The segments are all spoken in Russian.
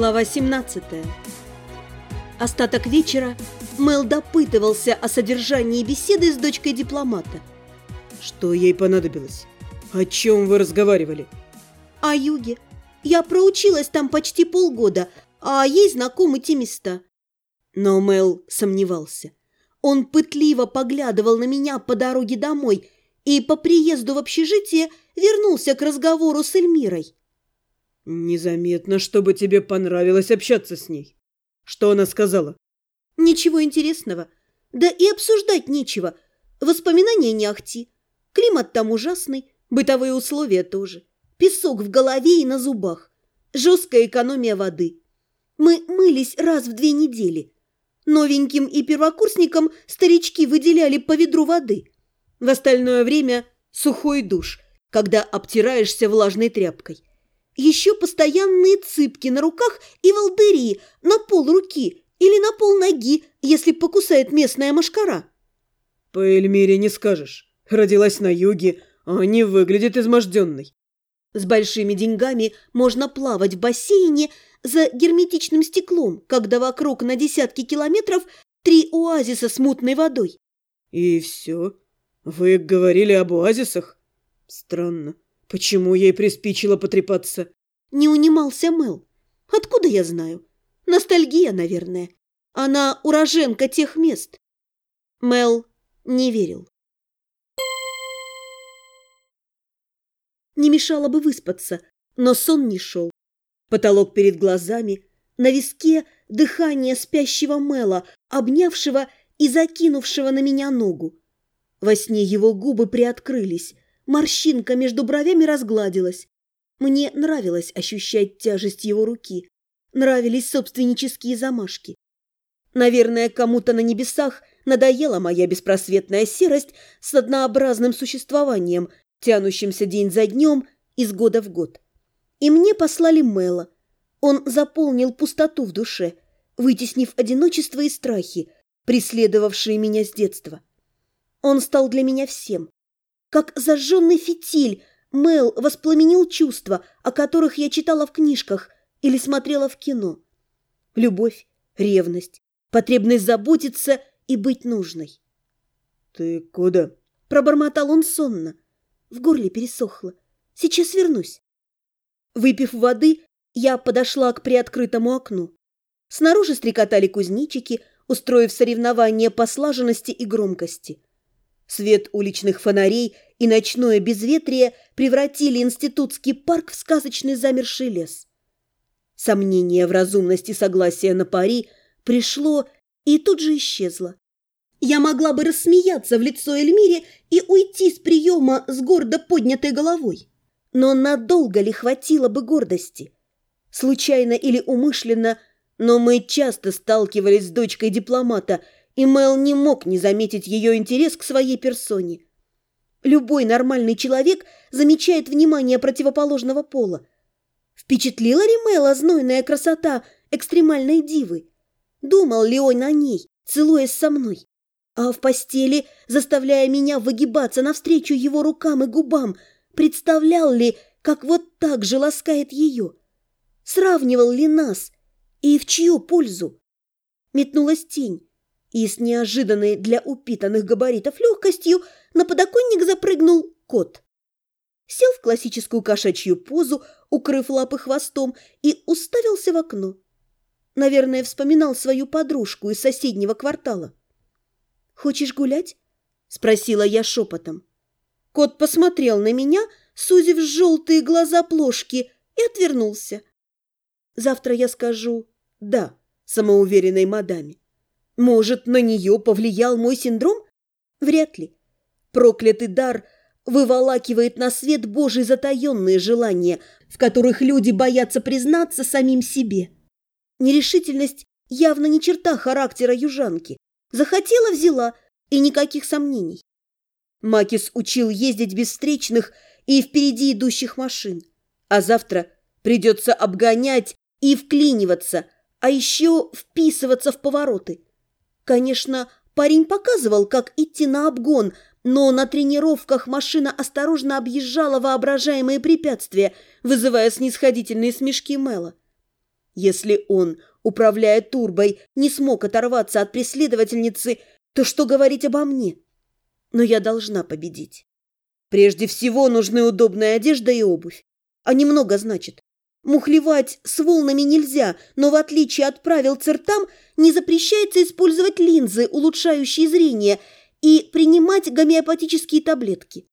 Глава 17 Остаток вечера Мел допытывался о содержании беседы с дочкой дипломата. Что ей понадобилось? О чем вы разговаривали? О юге. Я проучилась там почти полгода, а ей знакомы те места. Но Мел сомневался. Он пытливо поглядывал на меня по дороге домой и по приезду в общежитие вернулся к разговору с Эльмирой. Незаметно, чтобы тебе понравилось общаться с ней. Что она сказала? Ничего интересного. Да и обсуждать нечего. Воспоминания не ахти. Климат там ужасный, бытовые условия тоже. Песок в голове и на зубах. Жесткая экономия воды. Мы мылись раз в две недели. Новеньким и первокурсникам старички выделяли по ведру воды. В остальное время сухой душ, когда обтираешься влажной тряпкой. Еще постоянные цыпки на руках и волдыри на пол руки или на пол ноги, если покусает местная машкара. По Эльмире не скажешь. Родилась на юге, а не выглядит изможденной. С большими деньгами можно плавать в бассейне за герметичным стеклом, когда вокруг на десятки километров три оазиса с мутной водой. И все? Вы говорили об оазисах? Странно. Почему ей приспичило потрепаться? Не унимался Мэл. Откуда я знаю? Ностальгия, наверное. Она уроженка тех мест. Мел не верил. Не мешало бы выспаться, но сон не шел. Потолок перед глазами, на виске дыхание спящего Мела, обнявшего и закинувшего на меня ногу. Во сне его губы приоткрылись, Морщинка между бровями разгладилась. Мне нравилось ощущать тяжесть его руки. Нравились собственнические замашки. Наверное, кому-то на небесах надоела моя беспросветная серость с однообразным существованием, тянущимся день за днем из года в год. И мне послали Мэла. Он заполнил пустоту в душе, вытеснив одиночество и страхи, преследовавшие меня с детства. Он стал для меня всем. Как зажженный фитиль, Мэл воспламенил чувства, о которых я читала в книжках или смотрела в кино. Любовь, ревность, потребность заботиться и быть нужной. «Ты куда?» – пробормотал он сонно. В горле пересохло. «Сейчас вернусь». Выпив воды, я подошла к приоткрытому окну. Снаружи стрекотали кузнечики, устроив соревнования по слаженности и громкости. Свет уличных фонарей и ночное безветрие превратили институтский парк в сказочный замерший лес. Сомнение в разумности согласия на пари пришло и тут же исчезло. Я могла бы рассмеяться в лицо Эльмире и уйти с приема с гордо поднятой головой. Но надолго ли хватило бы гордости? Случайно или умышленно, но мы часто сталкивались с дочкой дипломата – и Мэл не мог не заметить ее интерес к своей персоне. Любой нормальный человек замечает внимание противоположного пола. Впечатлила ли Мэла знойная красота экстремальной дивы? Думал ли он о ней, целуясь со мной? А в постели, заставляя меня выгибаться навстречу его рукам и губам, представлял ли, как вот так же ласкает ее? Сравнивал ли нас? И в чью пользу? Метнулась тень и с неожиданной для упитанных габаритов легкостью на подоконник запрыгнул кот. Сел в классическую кошачью позу, укрыв лапы хвостом, и уставился в окно. Наверное, вспоминал свою подружку из соседнего квартала. «Хочешь гулять?» – спросила я шепотом. Кот посмотрел на меня, сузив желтые глаза плошки, и отвернулся. «Завтра я скажу «да» самоуверенной мадаме. Может, на нее повлиял мой синдром? Вряд ли. Проклятый дар выволакивает на свет Божий затаенные желания, в которых люди боятся признаться самим себе. Нерешительность явно не черта характера южанки. Захотела – взяла, и никаких сомнений. Макис учил ездить без встречных и впереди идущих машин. А завтра придется обгонять и вклиниваться, а еще вписываться в повороты – Конечно, парень показывал, как идти на обгон, но на тренировках машина осторожно объезжала воображаемые препятствия, вызывая снисходительные смешки Мэла. Если он, управляя турбой, не смог оторваться от преследовательницы, то что говорить обо мне? Но я должна победить. Прежде всего нужны удобная одежда и обувь. А немного значит. Мухлевать с волнами нельзя, но в отличие от правил цертам не запрещается использовать линзы, улучшающие зрение, и принимать гомеопатические таблетки.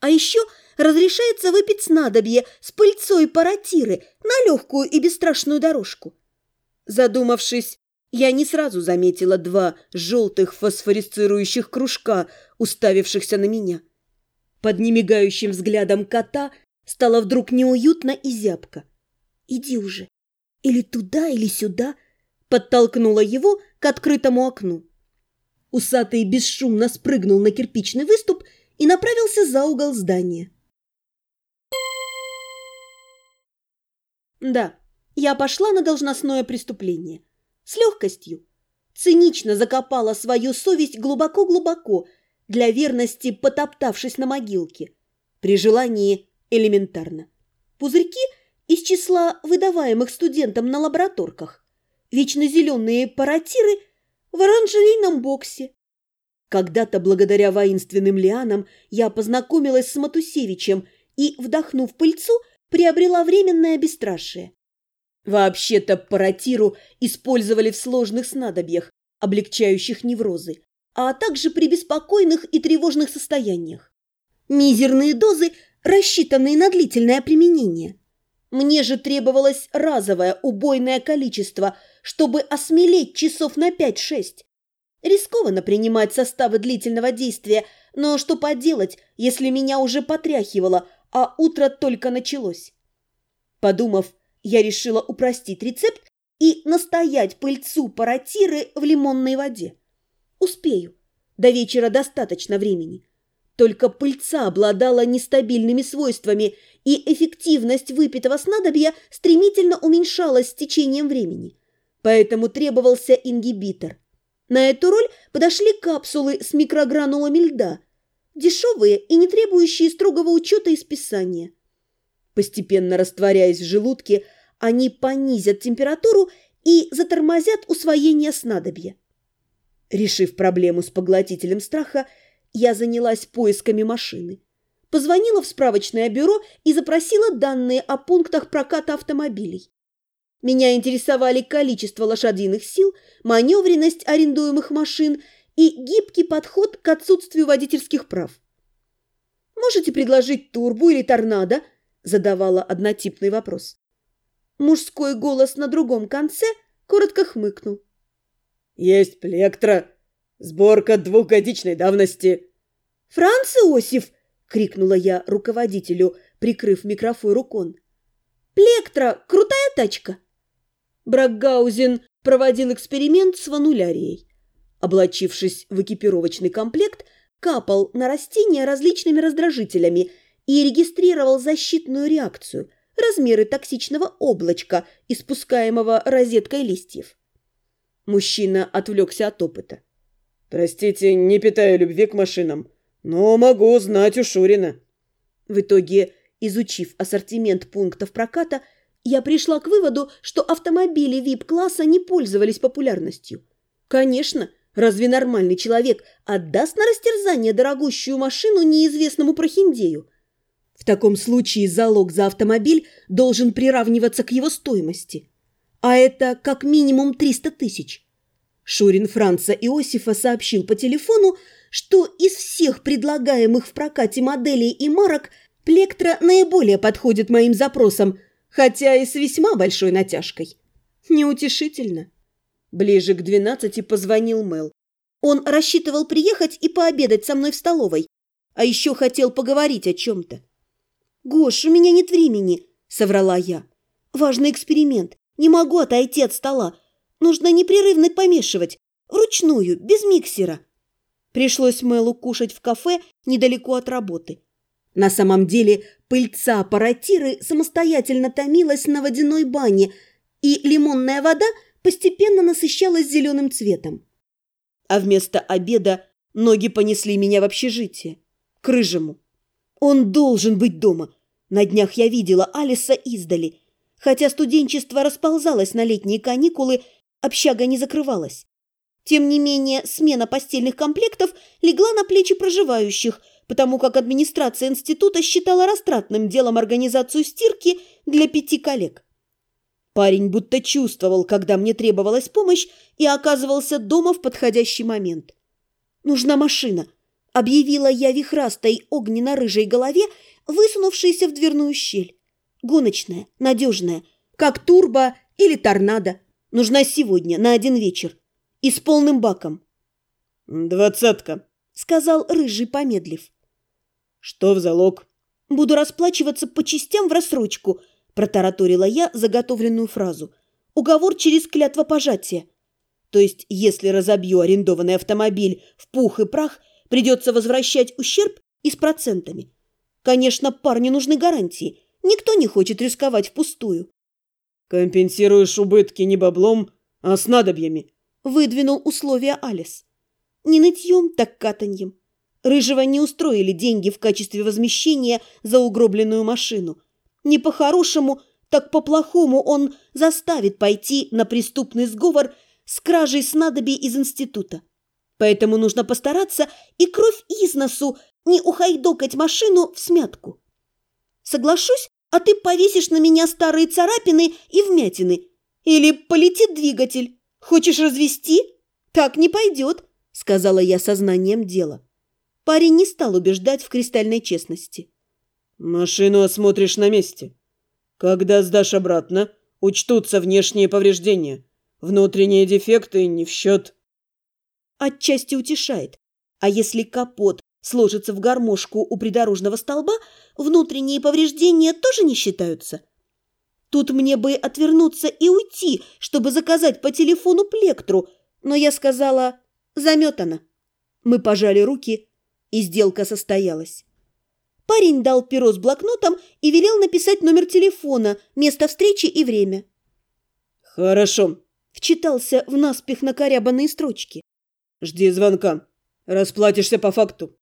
А еще разрешается выпить снадобье с пыльцой паратиры на легкую и бесстрашную дорожку. Задумавшись, я не сразу заметила два желтых фосфорисцирующих кружка, уставившихся на меня. Под немигающим взглядом кота стало вдруг неуютно и зябко. «Иди уже! Или туда, или сюда!» подтолкнула его к открытому окну. Усатый бесшумно спрыгнул на кирпичный выступ и направился за угол здания. Да, я пошла на должностное преступление. С легкостью. Цинично закопала свою совесть глубоко-глубоко, для верности потоптавшись на могилке. При желании элементарно. Пузырьки из числа выдаваемых студентам на лабораторках. Вечно зеленые паратиры в оранжерейном боксе. Когда-то, благодаря воинственным лианам, я познакомилась с Матусевичем и, вдохнув пыльцу, приобрела временное бесстрашие. Вообще-то паратиру использовали в сложных снадобьях, облегчающих неврозы, а также при беспокойных и тревожных состояниях. Мизерные дозы, рассчитанные на длительное применение. Мне же требовалось разовое убойное количество, чтобы осмелеть часов на 5-6. Рискованно принимать составы длительного действия, но что поделать, если меня уже потряхивало, а утро только началось? Подумав, я решила упростить рецепт и настоять пыльцу паратиры в лимонной воде. Успею. До вечера достаточно времени. Только пыльца обладала нестабильными свойствами, и эффективность выпитого снадобья стремительно уменьшалась с течением времени. Поэтому требовался ингибитор. На эту роль подошли капсулы с микрогранулами льда, дешевые и не требующие строгого учета и списания. Постепенно растворяясь в желудке, они понизят температуру и затормозят усвоение снадобья. Решив проблему с поглотителем страха, я занялась поисками машины. Позвонила в справочное бюро и запросила данные о пунктах проката автомобилей. Меня интересовали количество лошадиных сил, маневренность арендуемых машин и гибкий подход к отсутствию водительских прав. «Можете предложить турбу или торнадо?» задавала однотипный вопрос. Мужской голос на другом конце коротко хмыкнул. «Есть плектра. Сборка двухгодичной давности». «Франц Иосиф!» — крикнула я руководителю, прикрыв микрофон рукон. «Плектра! Крутая тачка!» Бракгаузен проводил эксперимент с ванулярией. Облачившись в экипировочный комплект, капал на растения различными раздражителями – и регистрировал защитную реакцию, размеры токсичного облачка, испускаемого розеткой листьев. Мужчина отвлекся от опыта. «Простите, не питаю любви к машинам, но могу узнать у Шурина». В итоге, изучив ассортимент пунктов проката, я пришла к выводу, что автомобили VIP-класса не пользовались популярностью. Конечно, разве нормальный человек отдаст на растерзание дорогущую машину неизвестному прохиндею? В таком случае залог за автомобиль должен приравниваться к его стоимости. А это как минимум 300 тысяч. Шурин Франца Иосифа сообщил по телефону, что из всех предлагаемых в прокате моделей и марок Плектра наиболее подходит моим запросам, хотя и с весьма большой натяжкой. Неутешительно. Ближе к двенадцати позвонил Мел. Он рассчитывал приехать и пообедать со мной в столовой, а еще хотел поговорить о чем-то. «Гош, у меня нет времени», — соврала я. «Важный эксперимент. Не могу отойти от стола. Нужно непрерывно помешивать. Вручную, без миксера». Пришлось Мэлу кушать в кафе недалеко от работы. На самом деле пыльца паратиры самостоятельно томилась на водяной бане, и лимонная вода постепенно насыщалась зеленым цветом. А вместо обеда ноги понесли меня в общежитие, к рыжему. Он должен быть дома. На днях я видела Алиса издали. Хотя студенчество расползалось на летние каникулы, общага не закрывалась. Тем не менее, смена постельных комплектов легла на плечи проживающих, потому как администрация института считала растратным делом организацию стирки для пяти коллег. Парень будто чувствовал, когда мне требовалась помощь, и оказывался дома в подходящий момент. «Нужна машина», — объявила я вихрастой огненно-рыжей голове, высунувшейся в дверную щель. «Гоночная, надежная, как турбо или торнадо. Нужна сегодня, на один вечер. И с полным баком». «Двадцатка», — сказал рыжий, помедлив. «Что в залог?» «Буду расплачиваться по частям в рассрочку», — Протараторила я заготовленную фразу. Уговор через клятвопожатие. То есть, если разобью арендованный автомобиль в пух и прах, придется возвращать ущерб и с процентами. Конечно, парню нужны гарантии. Никто не хочет рисковать впустую. «Компенсируешь убытки не баблом, а снадобьями», — выдвинул условия Алис. «Не нытьем, так катаньем. Рыжего не устроили деньги в качестве возмещения за угробленную машину. Не по-хорошему, так по-плохому он заставит пойти на преступный сговор с кражей снадобий из института. Поэтому нужно постараться и кровь из носу не ухайдокать машину в смятку. Соглашусь, а ты повесишь на меня старые царапины и вмятины. Или полетит двигатель. Хочешь развести? Так не пойдет, сказала я сознанием дела. Парень не стал убеждать в кристальной честности. «Машину осмотришь на месте. Когда сдашь обратно, учтутся внешние повреждения. Внутренние дефекты не в счет». Отчасти утешает. А если капот сложится в гармошку у придорожного столба, внутренние повреждения тоже не считаются? Тут мне бы отвернуться и уйти, чтобы заказать по телефону плектру, но я сказала «заметано». Мы пожали руки, и сделка состоялась. Парень дал перо с блокнотом и велел написать номер телефона, место встречи и время. «Хорошо», – вчитался в наспех накорябанные строчки. «Жди звонка. Расплатишься по факту».